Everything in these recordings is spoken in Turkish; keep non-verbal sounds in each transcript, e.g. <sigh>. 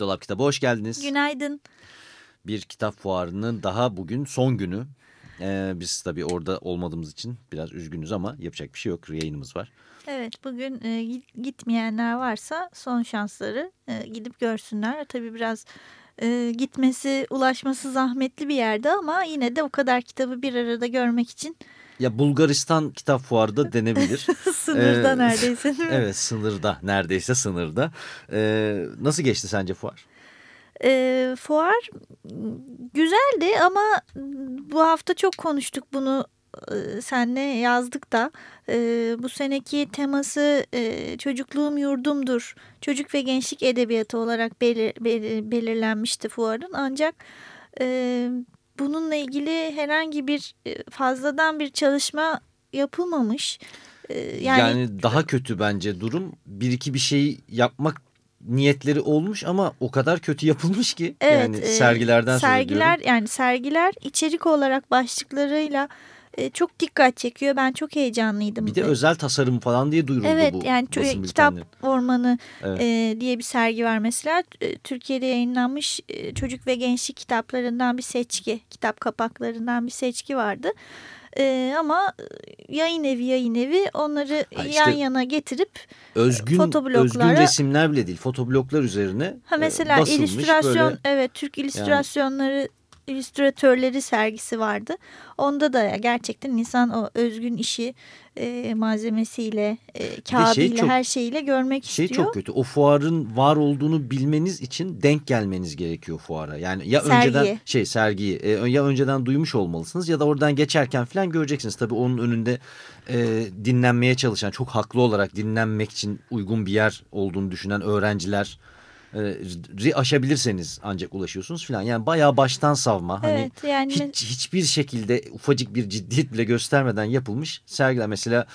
Dolap Kitabı hoş geldiniz. Günaydın. Bir kitap fuarının daha bugün son günü. Ee, biz tabii orada olmadığımız için biraz üzgünüz ama yapacak bir şey yok. Yayınımız var. Evet bugün e, gitmeyenler varsa son şansları e, gidip görsünler. Tabii biraz e, gitmesi, ulaşması zahmetli bir yerde ama yine de o kadar kitabı bir arada görmek için. Ya Bulgaristan kitap fuarı da denebilir. <laughs> sınırda ee, neredeyse değil mi? Evet sınırda neredeyse sınırda. Ee, nasıl geçti sence fuar? E, fuar güzeldi ama bu hafta çok konuştuk bunu e, senle yazdık da e, bu seneki teması e, çocukluğum yurdumdur çocuk ve gençlik edebiyatı olarak belir, belir, belirlenmişti fuarın ancak e, bununla ilgili herhangi bir e, fazladan bir çalışma yapılmamış. E, yani, yani daha kötü bence durum. Bir iki bir şey yapmak niyetleri olmuş ama o kadar kötü yapılmış ki. Evet, yani sergilerden e, sergiler yani sergiler içerik olarak başlıklarıyla e, çok dikkat çekiyor. Ben çok heyecanlıydım. Bir de özel tasarım falan diye duyuruldu evet, bu. Evet yani kitap ormanı evet. e, diye bir sergi var mesela. E, Türkiye'de yayınlanmış e, çocuk ve gençlik kitaplarından bir seçki, kitap kapaklarından bir seçki vardı. E, ama yayın evi yayın evi onları ha işte, yan yana getirip özgün, fotobloklara... Özgün resimler bile değil fotobloklar üzerine ha mesela basılmış. illüstrasyon böyle, evet Türk illüstrasyonları illüstratörleri sergisi vardı. Onda da gerçekten insan o özgün işi e, malzemesiyle, e, kağıdıyla, şey her şeyiyle görmek şey istiyor. Şey çok kötü. O fuarın var olduğunu bilmeniz için denk gelmeniz gerekiyor fuara. Yani ya Sergiye. önceden şey sergiyi e, ya önceden duymuş olmalısınız ya da oradan geçerken falan göreceksiniz. Tabii onun önünde e, dinlenmeye çalışan, çok haklı olarak dinlenmek için uygun bir yer olduğunu düşünen öğrenciler e, aşabilirseniz ancak ulaşıyorsunuz falan. Yani bayağı baştan savma. Hani evet, yani hiç, hiçbir şekilde ufacık bir ciddiyet bile göstermeden yapılmış sergiler. Mesela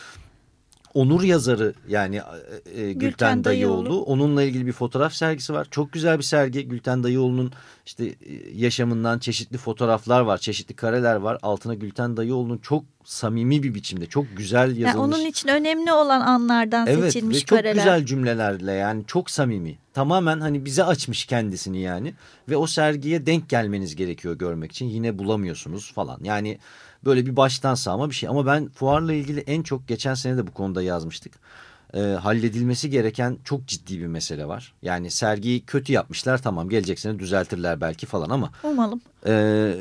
Onur yazarı yani e, e, Gülten, Gülten Dayıoğlu. Dayıoğlu. Onunla ilgili bir fotoğraf sergisi var. Çok güzel bir sergi. Gülten Dayıoğlu'nun işte e, yaşamından çeşitli fotoğraflar var. Çeşitli kareler var. Altına Gülten Dayıoğlu'nun çok samimi bir biçimde çok güzel yazılmış. Yani onun için önemli olan anlardan evet, seçilmiş ve çok kareler. güzel cümlelerle yani çok samimi. Tamamen hani bize açmış kendisini yani. Ve o sergiye denk gelmeniz gerekiyor görmek için. Yine bulamıyorsunuz falan. Yani böyle bir baştan sağma bir şey. Ama ben fuarla ilgili en çok geçen sene de bu konuda yazmıştık. E, halledilmesi gereken çok ciddi bir mesele var. Yani sergiyi kötü yapmışlar tamam gelecek sene düzeltirler belki falan ama. Umalım. E,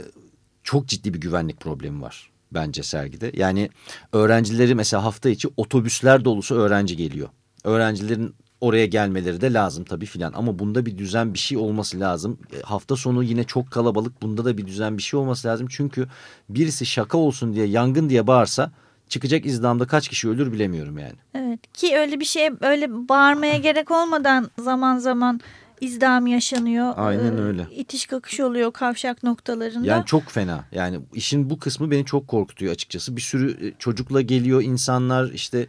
çok ciddi bir güvenlik problemi var bence sergide. Yani öğrencileri mesela hafta içi otobüsler dolusu öğrenci geliyor. Öğrencilerin oraya gelmeleri de lazım tabii filan. Ama bunda bir düzen bir şey olması lazım. E, hafta sonu yine çok kalabalık. Bunda da bir düzen bir şey olması lazım. Çünkü birisi şaka olsun diye yangın diye bağırsa çıkacak izdamda kaç kişi ölür bilemiyorum yani. Evet ki öyle bir şey öyle bağırmaya gerek olmadan zaman zaman izdam yaşanıyor. Aynen öyle. İtiş kakış oluyor kavşak noktalarında. Yani çok fena. Yani işin bu kısmı beni çok korkutuyor açıkçası. Bir sürü e, çocukla geliyor insanlar işte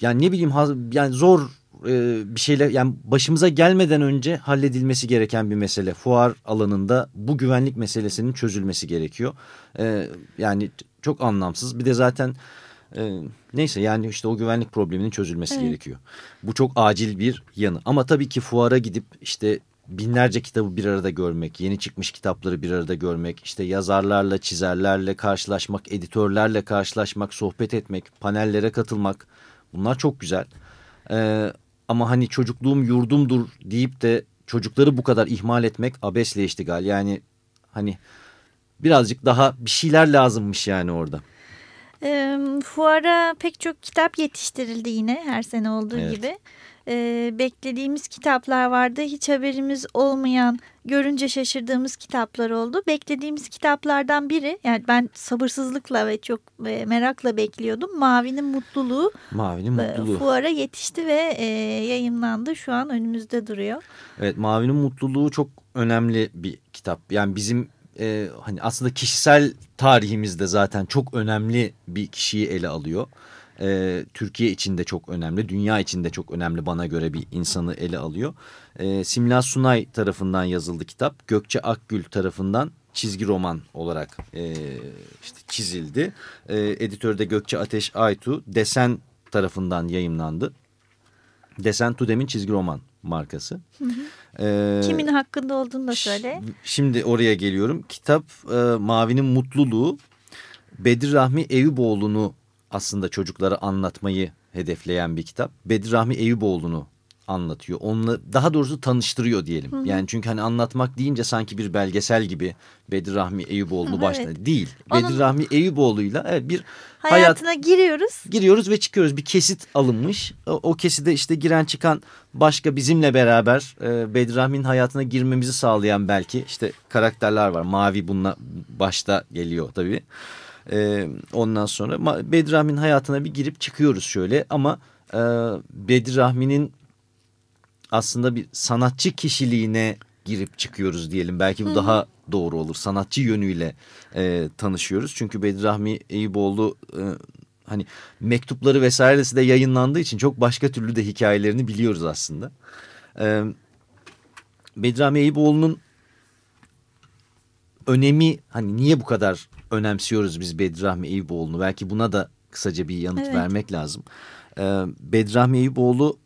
yani ne bileyim yani zor e, bir şeyler yani başımıza gelmeden önce halledilmesi gereken bir mesele. Fuar alanında bu güvenlik meselesinin çözülmesi gerekiyor. E, yani çok anlamsız. Bir de zaten e, neyse yani işte o güvenlik probleminin çözülmesi evet. gerekiyor. Bu çok acil bir yanı. Ama tabii ki fuara gidip işte binlerce kitabı bir arada görmek, yeni çıkmış kitapları bir arada görmek, işte yazarlarla, çizerlerle karşılaşmak, editörlerle karşılaşmak, sohbet etmek, panellere katılmak bunlar çok güzel. Ee, ama hani çocukluğum yurdumdur deyip de çocukları bu kadar ihmal etmek abesle iştigal. Yani hani birazcık daha bir şeyler lazımmış yani orada. E, fuara pek çok kitap yetiştirildi yine her sene olduğu Evet. gibi. E, beklediğimiz kitaplar vardı. Hiç haberimiz olmayan, görünce şaşırdığımız kitaplar oldu. Beklediğimiz kitaplardan biri, yani ben sabırsızlıkla ve çok e, merakla bekliyordum. Mavi'nin Mutluluğu Mavinin e, mutluluğu. fuara yetişti ve e, yayınlandı. Şu an önümüzde duruyor. Evet Mavi'nin mutluluğu çok önemli bir kitap. Yani bizim e, hani aslında kişisel tarihimizde zaten çok önemli bir kişiyi ele alıyor. E, Türkiye için de çok önemli, dünya için de çok önemli bana göre bir insanı ele alıyor. E, Simla Sunay tarafından yazıldı kitap. Gökçe Akgül tarafından çizgi roman olarak e, işte çizildi. E, editörde Gökçe Ateş Aytu desen tarafından yayımlandı. Desen Tudem'in çizgi roman markası. E, Kimin hakkında olduğunu da söyle. Şimdi oraya geliyorum. Kitap e, Mavi'nin Mutluluğu Bedir Rahmi Eyüboğlu'nu aslında çocuklara anlatmayı hedefleyen bir kitap. Bedir Rahmi Eyüboğlu'nu anlatıyor. Onunla daha doğrusu tanıştırıyor diyelim. Yani çünkü hani anlatmak deyince sanki bir belgesel gibi Bedir Rahmi Eyüboğlu Hı, başta evet. değil. Onun- Bedir Rahmi Eyüboğlu'yla evet, bir hayat Hayatına giriyoruz. giriyoruz ve çıkıyoruz. Bir kesit alınmış. O, o keside işte giren çıkan başka bizimle beraber e, Bedrahmi'nin hayatına girmemizi sağlayan belki işte karakterler var. Mavi bununla başta geliyor tabii. E, ondan sonra Ma- Bedrahmi'nin hayatına bir girip çıkıyoruz şöyle ama e, Bedrahmi'nin aslında bir sanatçı kişiliğine girip çıkıyoruz diyelim. Belki bu daha doğru olur. Sanatçı yönüyle e, tanışıyoruz. Çünkü Bedrahmi Eyüboğlu e, hani mektupları vesairesi de yayınlandığı için çok başka türlü de hikayelerini biliyoruz aslında. E, Bedrahmi Eyüboğlu'nun önemi hani niye bu kadar önemsiyoruz biz Bedrahmi Eyüboğlu'nu? Belki buna da kısaca bir yanıt Evet. vermek lazım. E, Bedrahmi Eyüboğlu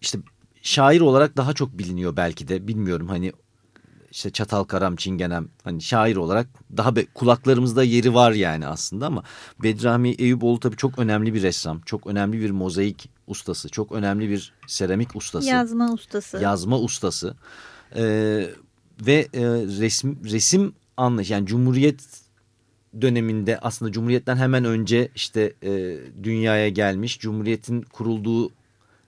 işte şair olarak daha çok biliniyor belki de bilmiyorum hani işte Çatal Karam Çingenem hani şair olarak daha be, kulaklarımızda yeri var yani aslında ama Bedrami Eyüboğlu tabii çok önemli bir ressam, çok önemli bir mozaik ustası, çok önemli bir seramik ustası, Yazma ustası. yazma ustası Ee, ve e, resim resim anlayış yani Cumhuriyet döneminde aslında Cumhuriyet'ten hemen önce işte e, dünyaya gelmiş, Cumhuriyet'in kurulduğu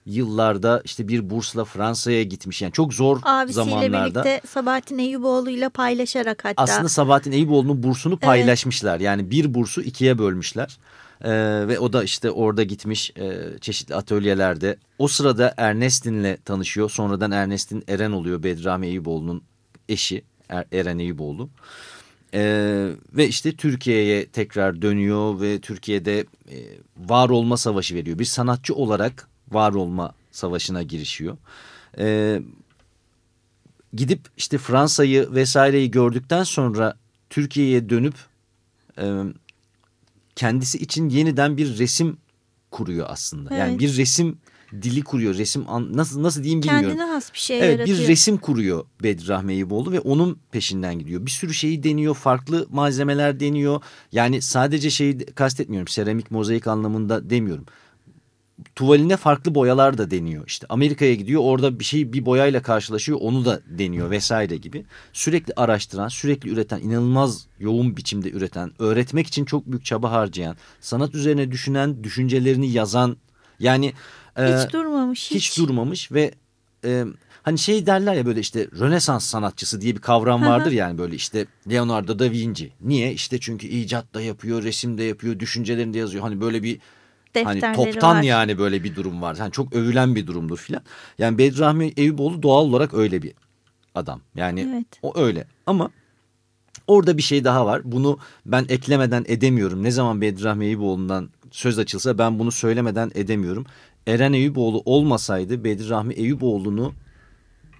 yıllarda işte bir bursla Fransa'ya gitmiş yani çok zor Abisiyle zamanlarda. birlikte Sabahattin Eyüboğlu'yla paylaşarak hatta. Aslında Sabahattin Eyüboğlu'nun bursunu paylaşmışlar. Yani bir bursu ikiye bölmüşler. Ee, ve o da işte orada gitmiş e, çeşitli atölyelerde. O sırada Ernestin'le tanışıyor. Sonradan Ernestin Eren oluyor. Bedrami Eyüboğlu'nun eşi Er- Eren Eyüboğlu. Ee, ve işte Türkiye'ye tekrar dönüyor ve Türkiye'de e, var olma savaşı veriyor. Bir sanatçı olarak var olma savaşına girişiyor. Ee, gidip işte Fransa'yı vesaireyi gördükten sonra Türkiye'ye dönüp e, kendisi için yeniden bir resim kuruyor aslında. Yani Evet. bir resim dili kuruyor. Resim an- nasıl nasıl diyeyim bilmiyorum. Kendine has bir şey Evet yaratıyor. bir resim kuruyor Bedri Rahmi Eyüboğlu ve onun peşinden gidiyor. Bir sürü şeyi deniyor, farklı malzemeler deniyor. Yani sadece şeyi kastetmiyorum, seramik, mozaik anlamında demiyorum. Tuvaline farklı boyalar da deniyor. İşte Amerika'ya gidiyor, orada bir şey bir boyayla karşılaşıyor, onu da deniyor vesaire gibi. Sürekli araştıran, sürekli üreten, inanılmaz yoğun biçimde üreten, öğretmek için çok büyük çaba harcayan, sanat üzerine düşünen, düşüncelerini yazan, yani Hiç durmamış. Hiç, hiç durmamış ve e, hani şey derler ya böyle işte Rönesans sanatçısı diye bir kavram vardır yani böyle işte Leonardo da Vinci. Niye? İşte çünkü icat da yapıyor, resim de yapıyor, düşüncelerini de yazıyor. Hani böyle bir hani toptan var. yani böyle bir durum var. Yani çok övülen bir durumdur filan. Yani Bedrahmi Eyüboğlu doğal olarak öyle bir adam. Yani Evet. o öyle ama orada bir şey daha var. Bunu ben eklemeden edemiyorum. Ne zaman Bedrahmi Eyüboğlu'ndan söz açılsa ben bunu söylemeden edemiyorum. Eren Eyüboğlu olmasaydı Bedrahmi Eyüboğlu'nu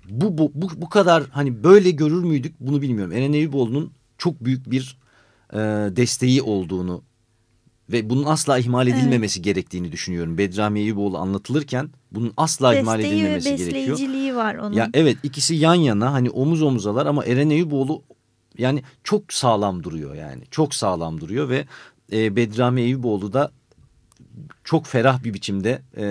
bu, bu, bu, bu kadar hani böyle görür müydük bunu bilmiyorum. Eren Eyüboğlu'nun çok büyük bir e, desteği olduğunu ve bunun asla ihmal edilmemesi gerektiğini düşünüyorum. Bedrahmi Eyüboğlu anlatılırken bunun asla ihmal Desteği ve edilmemesi gerekiyor. besleyiciliği var onun. Ya evet ikisi yan yana hani omuz omuzalar ama Eren Eyüboğlu yani çok sağlam duruyor yani. Çok sağlam duruyor ve e, Bedrami Eyüboğlu da çok ferah bir biçimde e,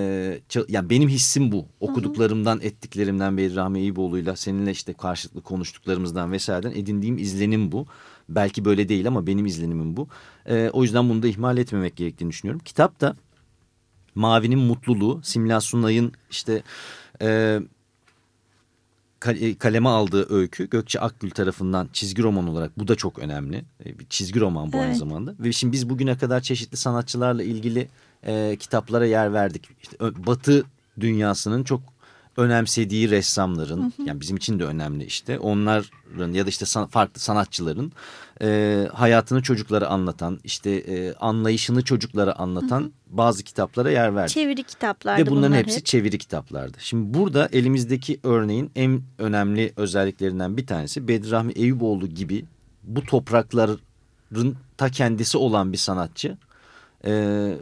yani benim hissim bu. Okuduklarımdan, ettiklerimden Bedrami Eyüboğlu'yla seninle işte karşılıklı konuştuklarımızdan vesaireden edindiğim izlenim bu. Belki böyle değil ama benim izlenimim bu. E, o yüzden bunu da ihmal etmemek gerektiğini düşünüyorum. Kitapta Mavi'nin mutluluğu, Simla Sunay'ın işte e, kaleme aldığı öykü Gökçe Akgül tarafından çizgi roman olarak bu da çok önemli. Bir çizgi roman bu evet. aynı zamanda. Ve şimdi biz bugüne kadar çeşitli sanatçılarla ilgili e, kitaplara yer verdik. İşte, Batı dünyasının çok önemsediği ressamların hı hı. yani bizim için de önemli işte onların ya da işte san, farklı sanatçıların e, hayatını çocuklara anlatan işte e, anlayışını çocuklara anlatan hı hı. bazı kitaplara yer verdik. Çeviri kitaplardı Ve bunların bunlar hepsi hep. çeviri kitaplardı. Şimdi burada elimizdeki örneğin en önemli özelliklerinden bir tanesi Bedirahmi Eyüboğlu gibi bu toprakların ta kendisi olan bir sanatçı. E,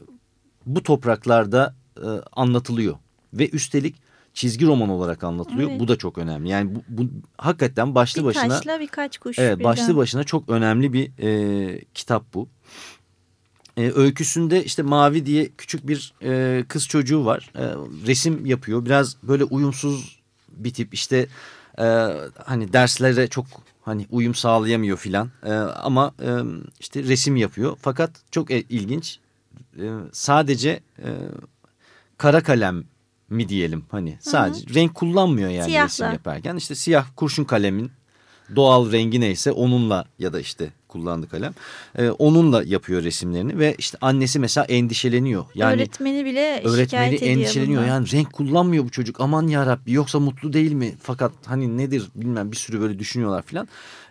bu topraklarda e, anlatılıyor ve üstelik çizgi roman olarak anlatılıyor. Evet. Bu da çok önemli. Yani bu, bu hakikaten başlı bir başına taşla birkaç kuş. Evet, birden. başlı başına çok önemli bir e, kitap bu. E, öyküsünde işte Mavi diye küçük bir e, kız çocuğu var. E, resim yapıyor. Biraz böyle uyumsuz bir tip. İşte e, hani derslere çok hani uyum sağlayamıyor filan. E, ama e, işte resim yapıyor. Fakat çok e, ilginç. E, sadece e, kara kalem mi diyelim hani sadece Hı -hı. renk kullanmıyor yani Siyahla. resim yaparken işte siyah kurşun kalemin doğal rengi neyse onunla ya da işte kullandığı kalem e, onunla yapıyor resimlerini ve işte annesi mesela endişeleniyor. Yani öğretmeni bile öğretmeni endişeleniyor bundan. yani renk kullanmıyor bu çocuk aman ya Rabbi yoksa mutlu değil mi fakat hani nedir bilmem bir sürü böyle düşünüyorlar filan.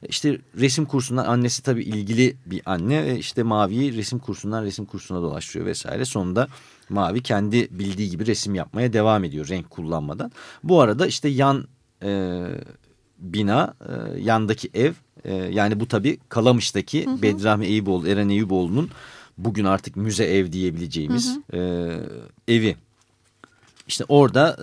İşte resim kursundan annesi tabii ilgili bir anne ve işte Mavi'yi resim kursundan resim kursuna dolaştırıyor vesaire sonunda Mavi kendi bildiği gibi resim yapmaya devam ediyor renk kullanmadan. Bu arada işte yan e, bina, e, yandaki ev e, yani bu tabii Kalamış'taki hı hı. Bedrahmi Eyüboğlu, Eren Eyüboğlu'nun bugün artık müze ev diyebileceğimiz hı hı. E, evi. İşte orada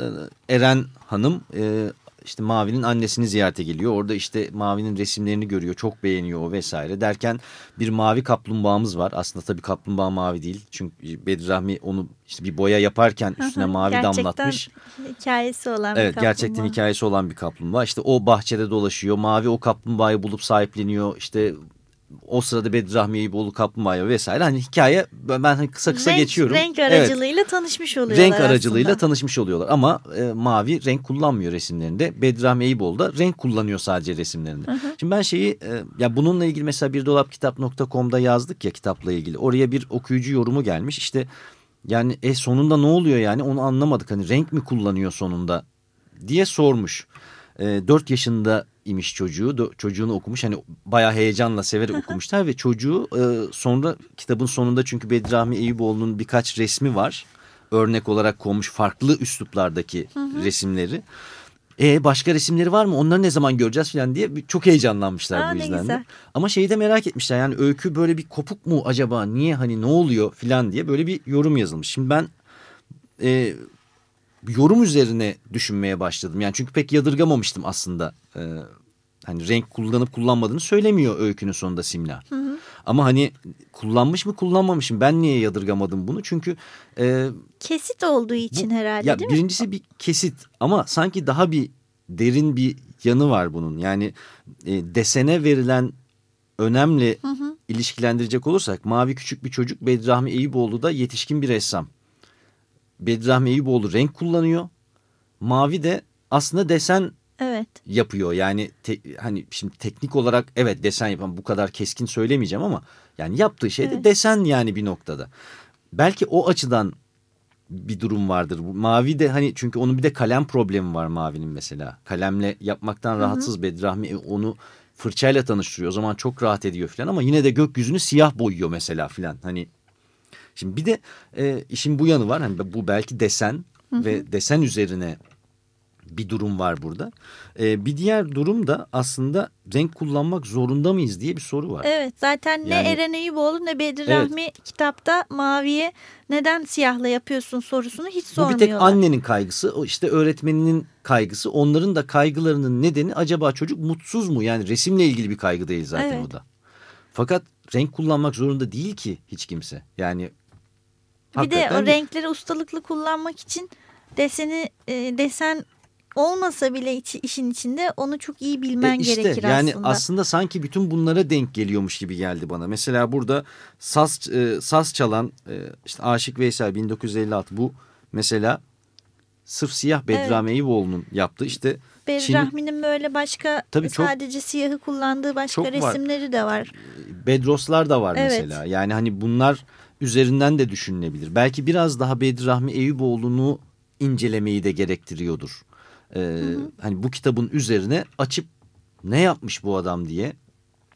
e, Eren Hanım e, işte Mavi'nin annesini ziyarete geliyor. Orada işte Mavi'nin resimlerini görüyor. Çok beğeniyor o vesaire. Derken bir mavi kaplumbağamız var. Aslında tabii kaplumbağa mavi değil. Çünkü Bedir Rahmi onu işte bir boya yaparken üstüne mavi gerçekten damlatmış. hikayesi olan evet, bir kaplumbağa. Gerçekten hikayesi olan bir kaplumbağa. İşte o bahçede dolaşıyor. Mavi o kaplumbağayı bulup sahipleniyor. İşte o sırada Bedrahmi Eyüboğlu Kaplumbağa vesaire hani hikaye ben hani kısa kısa renk, geçiyorum. Renk aracılığıyla evet. tanışmış oluyorlar Renk aracılığıyla aslında. tanışmış oluyorlar ama e, Mavi renk kullanmıyor resimlerinde. Bedrahmi Eyüboğlu da renk kullanıyor sadece resimlerinde. Hı hı. Şimdi ben şeyi e, ya bununla ilgili mesela bir dolapkitap.com'da yazdık ya kitapla ilgili. Oraya bir okuyucu yorumu gelmiş işte yani e sonunda ne oluyor yani onu anlamadık hani renk mi kullanıyor sonunda diye sormuş. E, 4 yaşında imiş çocuğu. Çocuğunu okumuş. Hani bayağı heyecanla severek okumuşlar ve çocuğu e, sonra kitabın sonunda çünkü Bedrahmi Eyüboğlu'nun birkaç resmi var. Örnek olarak konmuş farklı üsluplardaki hı hı. resimleri. E başka resimleri var mı? Onları ne zaman göreceğiz falan diye çok heyecanlanmışlar Aa, bu yüzden de. Ama şeyi de merak etmişler. Yani öykü böyle bir kopuk mu acaba? Niye hani ne oluyor falan diye böyle bir yorum yazılmış. Şimdi ben e, yorum üzerine düşünmeye başladım. Yani çünkü pek yadırgamamıştım aslında. Ee, hani renk kullanıp kullanmadığını söylemiyor öykünün sonunda Simla. Hı hı. Ama hani kullanmış mı kullanmamışım ben niye yadırgamadım bunu? Çünkü e, kesit olduğu için bu, herhalde ya değil birincisi mi? bir kesit ama sanki daha bir derin bir yanı var bunun. Yani e, desene verilen önemli hı hı. ilişkilendirecek olursak Mavi küçük bir çocuk Bedrahmi Eyüboğlu da yetişkin bir ressam. Bedrahmi Eyüboğlu renk kullanıyor. Mavi de aslında desen evet. yapıyor. Yani te, hani şimdi teknik olarak evet desen yapan bu kadar keskin söylemeyeceğim ama yani yaptığı şey de evet. desen yani bir noktada. Belki o açıdan bir durum vardır. Mavi de hani çünkü onun bir de kalem problemi var Mavi'nin mesela. Kalemle yapmaktan rahatsız Hı -hı. Bedrahmi onu fırçayla tanıştırıyor. O zaman çok rahat ediyor falan ama yine de gökyüzünü siyah boyuyor mesela falan. Hani Şimdi bir de e, işin bu yanı var. Hani bu belki desen hı hı. ve desen üzerine bir durum var burada. E, bir diğer durum da aslında renk kullanmak zorunda mıyız diye bir soru var. Evet zaten yani, ne Eren Eyüboğlu ne Bedir evet. Rahmi kitapta maviye neden siyahla yapıyorsun sorusunu hiç sormuyorlar. Bu bir tek annenin kaygısı işte öğretmeninin kaygısı onların da kaygılarının nedeni acaba çocuk mutsuz mu? Yani resimle ilgili bir kaygı değil zaten evet. o da. Fakat renk kullanmak zorunda değil ki hiç kimse. Yani bir de o renkleri ustalıklı kullanmak için deseni e, desen olmasa bile iç, işin içinde onu çok iyi bilmen E işte, gerekir yani aslında. aslında sanki bütün bunlara denk geliyormuş gibi geldi bana. Mesela burada saz e, saz çalan e, işte Aşık Veysel 1956 bu mesela sırf siyah Bedram Evet. Eyüboğlu'nun yaptığı işte Çin- Berrahmi'nin böyle başka Tabii çok- sadece siyahı kullandığı başka Çok var. resimleri de var. Bedroslar da var Evet. mesela. Yani hani bunlar üzerinden de düşünülebilir. Belki biraz daha Bedrahmi Eyüboğlu'nu incelemeyi de gerektiriyordur. Ee, Hani bu kitabın üzerine açıp ne yapmış bu adam diye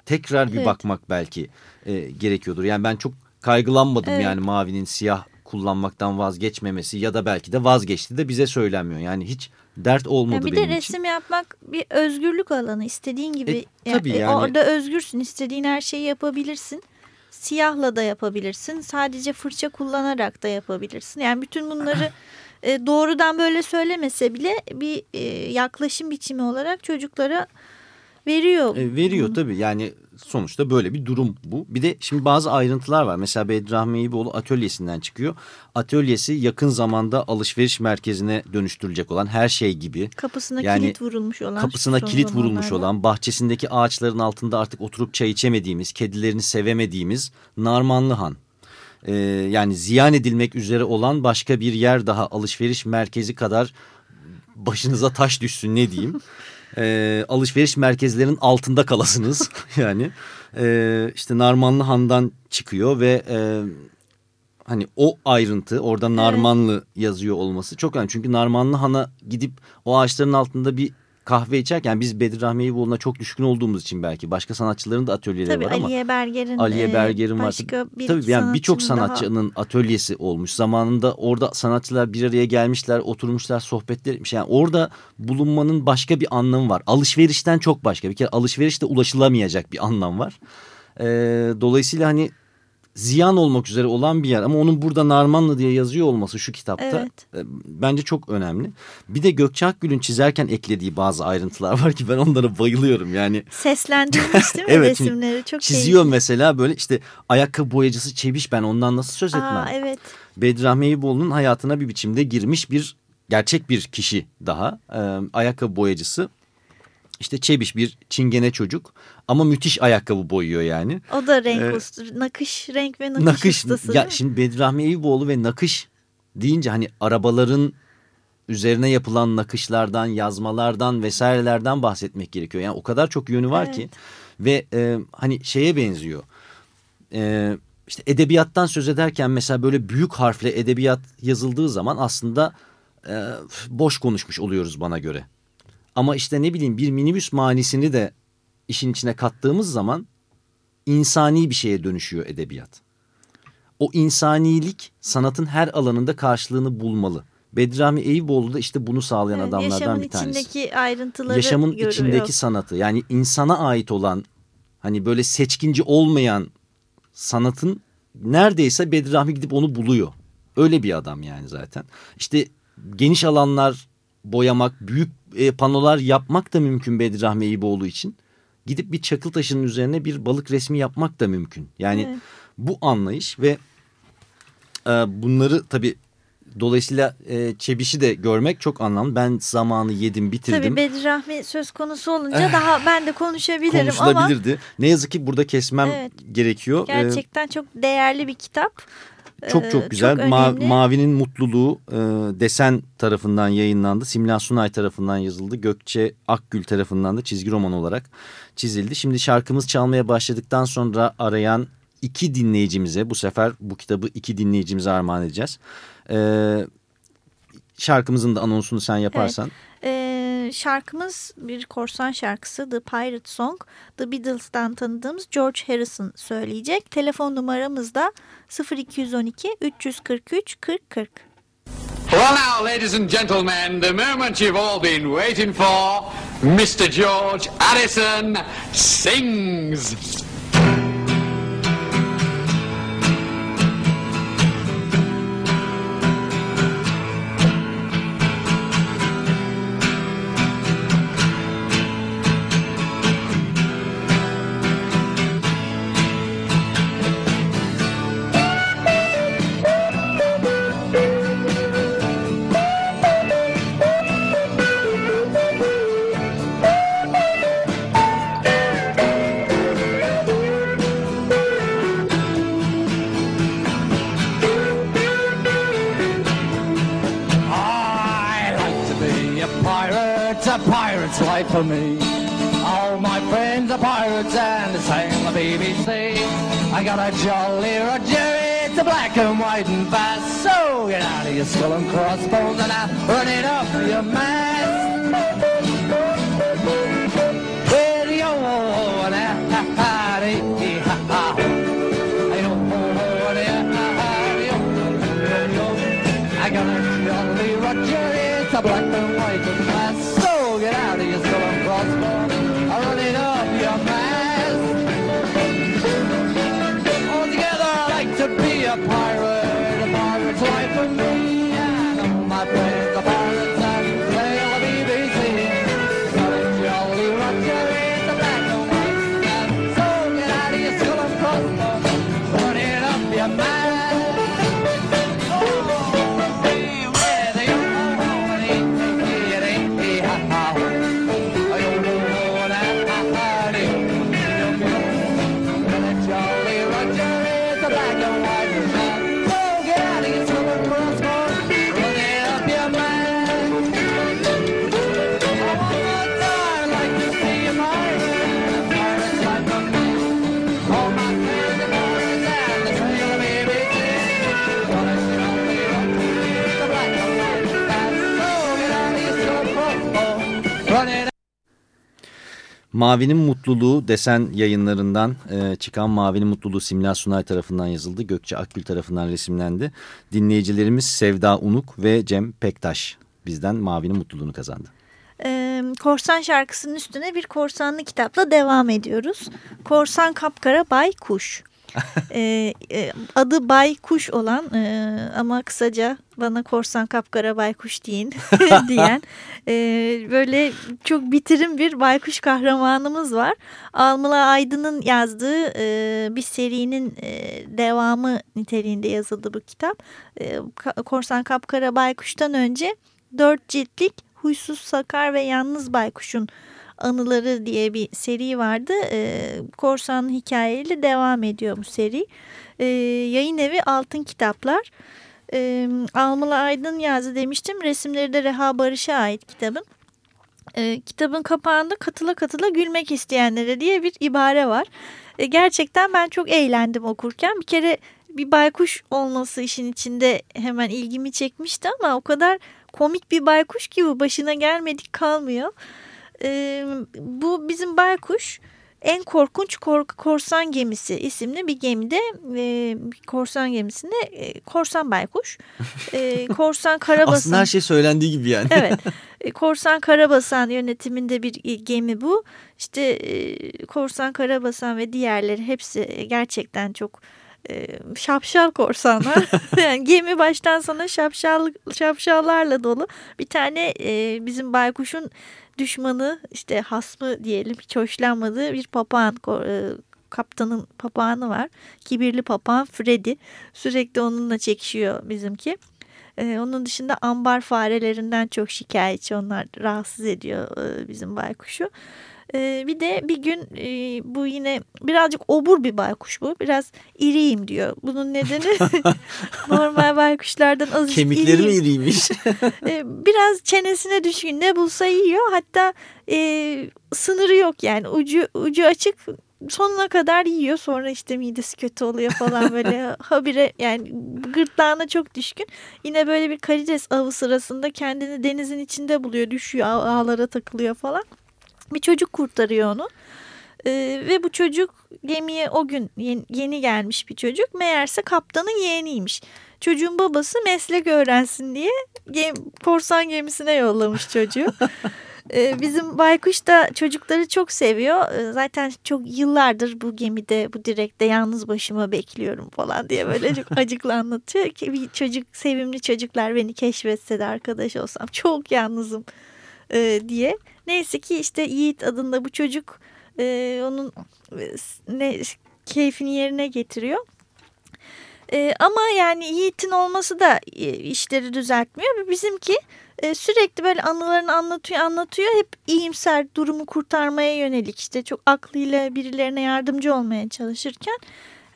tekrar bir Evet. bakmak belki e, gerekiyordur. Yani ben çok kaygılanmadım Evet. yani Mavi'nin siyah kullanmaktan vazgeçmemesi ya da belki de vazgeçti de bize söylenmiyor. Yani hiç dert olmadı Yani bir benim de için. resim yapmak bir özgürlük alanı. istediğin gibi E, tabii yani. orada özgürsün. istediğin her şeyi yapabilirsin. Siyahla da yapabilirsin. Sadece fırça kullanarak da yapabilirsin. Yani bütün bunları <clears throat> e, doğrudan böyle söylemese bile bir e, yaklaşım biçimi olarak çocuklara veriyor. E, veriyor tabii yani sonuçta böyle bir durum bu. Bir de şimdi bazı ayrıntılar var. Mesela Bedrahmi Eyüboğlu atölyesinden çıkıyor. Atölyesi yakın zamanda alışveriş merkezine dönüştürülecek olan her şey gibi. Kapısına Yani kilit vurulmuş olan. Kapısına kilit vurulmuş olan, bahçesindeki ağaçların altında artık oturup çay içemediğimiz, kedilerini sevemediğimiz Narmanlı Han. Ee, yani ziyan edilmek üzere olan başka bir yer daha alışveriş merkezi kadar başınıza taş düşsün ne diyeyim. <laughs> Ee, alışveriş merkezlerinin altında kalasınız <laughs> yani ee, işte Narmanlı Han'dan çıkıyor ve e, hani o ayrıntı orada Narmanlı yazıyor olması çok önemli. Çünkü Narmanlı Han'a gidip o ağaçların altında bir kahve içerken biz Bedirahmi Eyüboğlu'na çok düşkün olduğumuz için belki başka sanatçıların da atölyeleri Tabii var ama Aliye Berger'in Aliye e, Berger'in var. başka bir Tabii yani birçok sanatçının daha- atölyesi olmuş. Zamanında orada sanatçılar bir araya gelmişler, oturmuşlar, sohbetler etmiş. Yani orada bulunmanın başka bir anlamı var. Alışverişten çok başka. Bir kere alışverişte ulaşılamayacak bir anlam var. Ee, dolayısıyla hani ziyan olmak üzere olan bir yer ama onun burada Narmanlı diye yazıyor olması şu kitapta Evet. e, bence çok önemli. Bir de Gökçe Akgül'ün çizerken eklediği bazı ayrıntılar var ki ben onlara bayılıyorum. Yani Seslendirilmiş değil mi <laughs> Evet, resimleri? Çok çiziyor keyifli. mesela böyle işte ayakkabı boyacısı Çeviş ben ondan nasıl söz etmem. Aa, evet. Bedrahmi Eyüboğlu'nun hayatına bir biçimde girmiş bir gerçek bir kişi daha. Ee, ayakkabı boyacısı. İşte Çebiş bir çingene çocuk ama müthiş ayakkabı boyuyor yani. O da renk Ee, ustu, nakış, renk ve nakış, Nakış, ustası. ya şimdi Bedrahmi Eyüboğlu ve nakış deyince hani arabaların üzerine yapılan nakışlardan, yazmalardan vesairelerden bahsetmek gerekiyor. Yani o kadar çok yönü var Evet. ki ve e, hani şeye benziyor. E, işte edebiyattan söz ederken mesela böyle büyük harfle edebiyat yazıldığı zaman aslında e, boş konuşmuş oluyoruz bana göre. Ama işte ne bileyim bir minibüs manisini de işin içine kattığımız zaman insani bir şeye dönüşüyor edebiyat. O insanilik sanatın her alanında karşılığını bulmalı. Bedrami Eyüboğlu da işte bunu sağlayan Evet, adamlardan yaşamın bir tanesi. içindeki ayrıntıları Yaşamın görüyor. içindeki sanatı yani insana ait olan hani böyle seçkinci olmayan sanatın neredeyse Bedrami gidip onu buluyor. Öyle bir adam yani zaten. İşte geniş alanlar boyamak, büyük e, panolar yapmak da mümkün Bedrahmi Eyüboğlu için. Gidip bir çakıl taşının üzerine bir balık resmi yapmak da mümkün. Yani Evet. bu anlayış ve e, bunları tabii dolayısıyla e, Çebiş'i de görmek çok anlamlı. Ben zamanı yedim bitirdim. Tabii Bedir Rahmi söz konusu olunca daha ben de konuşabilirim ama Konuşulabilirdi. Ne yazık ki burada kesmem Evet. gerekiyor. E, gerçekten çok değerli bir kitap. Çok Ee, çok güzel. çok Ma- önemli. Mavi'nin Mutluluğu e, desen tarafından yayınlandı. Simla Sunay tarafından yazıldı. Gökçe Akgül tarafından da çizgi roman olarak çizildi. Şimdi şarkımız çalmaya başladıktan sonra arayan iki dinleyicimize bu sefer bu kitabı iki dinleyicimize armağan edeceğiz. E, şarkımızın da anonsunu sen yaparsan. Ee, şarkımız bir korsan şarkısı The Pirate Song. The Beatles'tan tanıdığımız George Harrison söyleyecek. Telefon numaramız da 0212 343 40 40. Well, now, ladies and gentlemen, the moment you've all been waiting for, Mr. George Addison sings. For me. All my friends are pirates and they sing the BBC. I got a jolly Roger, it's a black and white and fast. So get out of your skull and crossbones and I'll run it up your mast. Mavinin Mutluluğu desen yayınlarından e, çıkan Mavinin Mutluluğu Simla Sunay tarafından yazıldı. Gökçe Akgül tarafından resimlendi. Dinleyicilerimiz Sevda Unuk ve Cem Pektaş bizden Mavinin Mutluluğunu kazandı. Ee, korsan şarkısının üstüne bir korsanlı kitapla devam ediyoruz. Korsan Kapkara Bay Kuş. <laughs> Ee, e, adı Bay Kuş olan e, ama kısaca bana korsan kapkara baykuş deyin <laughs> diyen e, böyle çok bitirim bir baykuş kahramanımız var. Almila Aydın'ın yazdığı e, bir serinin e, devamı niteliğinde yazıldı bu kitap. E, korsan kapkara baykuştan önce dört ciltlik Huysuz Sakar ve Yalnız Baykuş'un anıları diye bir seri vardı. E, korsan hikayeyle devam ediyor bu seri. E, yayın evi Altın Kitaplar. E, Almalı Aydın yazdı demiştim. Resimleri de Reha Barış'a ait kitabın. E, kitabın kapağında katıla katıla gülmek isteyenlere diye bir ibare var. E, gerçekten ben çok eğlendim okurken. Bir kere bir baykuş olması işin içinde hemen ilgimi çekmişti ama o kadar komik bir baykuş ki bu başına gelmedik kalmıyor. Ee, bu bizim baykuş en korkunç kork korsan gemisi isimli bir gemide e, korsan gemisinde e, korsan baykuş <laughs> e, korsan karabasan Aslında her şey söylendiği gibi yani. evet <laughs> e, korsan karabasan yönetiminde bir e, gemi bu işte e, korsan karabasan ve diğerleri hepsi gerçekten çok e, şapşal korsanlar. <laughs> yani gemi baştan sona şapşal, şapşallarla dolu. Bir tane e, bizim baykuşun düşmanı işte hasmı diyelim hiç hoşlanmadığı bir papağan e, kaptanın papağanı var. Kibirli papağan Freddy. Sürekli onunla çekişiyor bizimki. Ee, onun dışında ambar farelerinden çok şikayetçi. Onlar rahatsız ediyor e, bizim baykuşu. Ee, bir de bir gün e, bu yine birazcık obur bir baykuş bu. Biraz iriyim diyor. Bunun nedeni <laughs> normal baykuşlardan azıcık Kemikleri mi iriyim. iriymiş? <laughs> Ee, biraz çenesine düşkün ne bulsa yiyor. Hatta e, sınırı yok yani ucu ucu açık sonuna kadar yiyor. Sonra işte midesi kötü oluyor falan böyle <laughs> habire yani gırtlağına çok düşkün. Yine böyle bir karides avı sırasında kendini denizin içinde buluyor. Düşüyor ağ- ağlara takılıyor falan. Bir çocuk kurtarıyor onu. Ee, ve bu çocuk gemiye o gün yeni, yeni gelmiş bir çocuk. Meğerse kaptanın yeğeniymiş. Çocuğun babası meslek öğrensin diye gem, korsan gemisine yollamış çocuğu. <laughs> Ee, bizim baykuş da çocukları çok seviyor. Ee, zaten çok yıllardır bu gemide, bu direkte yalnız başıma bekliyorum falan diye böyle çok <laughs> acıklı anlatıyor ki bir çocuk, sevimli çocuklar beni keşfetse de arkadaş olsam çok yalnızım e, diye. Neyse ki işte Yiğit adında bu çocuk e, onun e, ne keyfini yerine getiriyor. E, ama yani Yiğit'in olması da e, işleri düzeltmiyor. Bizimki e, sürekli böyle anılarını anlatıyor anlatıyor. Hep iyimser durumu kurtarmaya yönelik işte çok aklıyla birilerine yardımcı olmaya çalışırken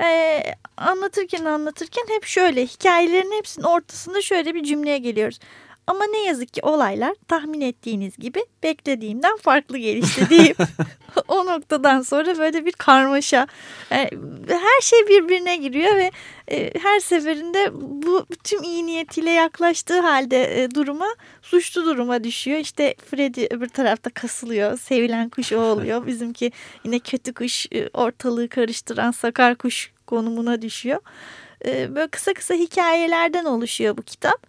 e, anlatırken anlatırken hep şöyle hikayelerin hepsinin ortasında şöyle bir cümleye geliyoruz. Ama ne yazık ki olaylar tahmin ettiğiniz gibi beklediğimden farklı gelişti deyip <laughs> o noktadan sonra böyle bir karmaşa. Yani her şey birbirine giriyor ve e, her seferinde bu tüm iyi niyetiyle yaklaştığı halde e, duruma suçlu duruma düşüyor. İşte Freddy öbür tarafta kasılıyor. Sevilen kuş o oluyor. <laughs> Bizimki yine kötü kuş e, ortalığı karıştıran sakar kuş konumuna düşüyor. E, böyle kısa kısa hikayelerden oluşuyor bu kitap.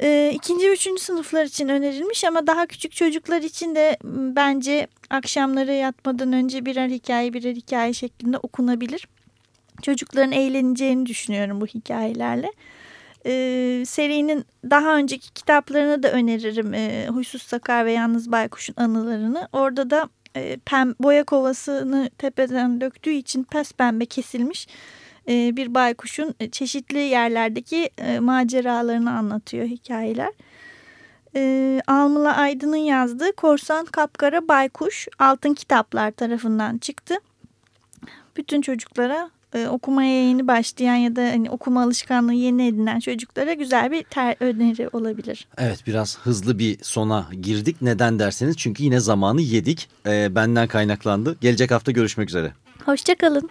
E, ikinci ve üçüncü sınıflar için önerilmiş ama daha küçük çocuklar için de bence akşamları yatmadan önce birer hikaye birer hikaye şeklinde okunabilir. Çocukların eğleneceğini düşünüyorum bu hikayelerle. Ee, serinin daha önceki kitaplarını da öneririm. Ee, Huysuz Sakar ve Yalnız Baykuş'un anılarını. Orada da e, pem, boya kovasını tepeden döktüğü için pes pembe kesilmiş e, bir baykuşun e, çeşitli yerlerdeki e, maceralarını anlatıyor hikayeler. E, Almila Aydın'ın yazdığı Korsan Kapkara Baykuş Altın Kitaplar tarafından çıktı. Bütün çocuklara e, okumaya yeni başlayan ya da hani okuma alışkanlığı yeni edinen çocuklara güzel bir ter öneri olabilir. Evet biraz hızlı bir sona girdik. Neden derseniz çünkü yine zamanı yedik. Ee, benden kaynaklandı. Gelecek hafta görüşmek üzere. Hoşçakalın.